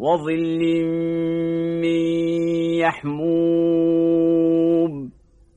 وظل من يحمون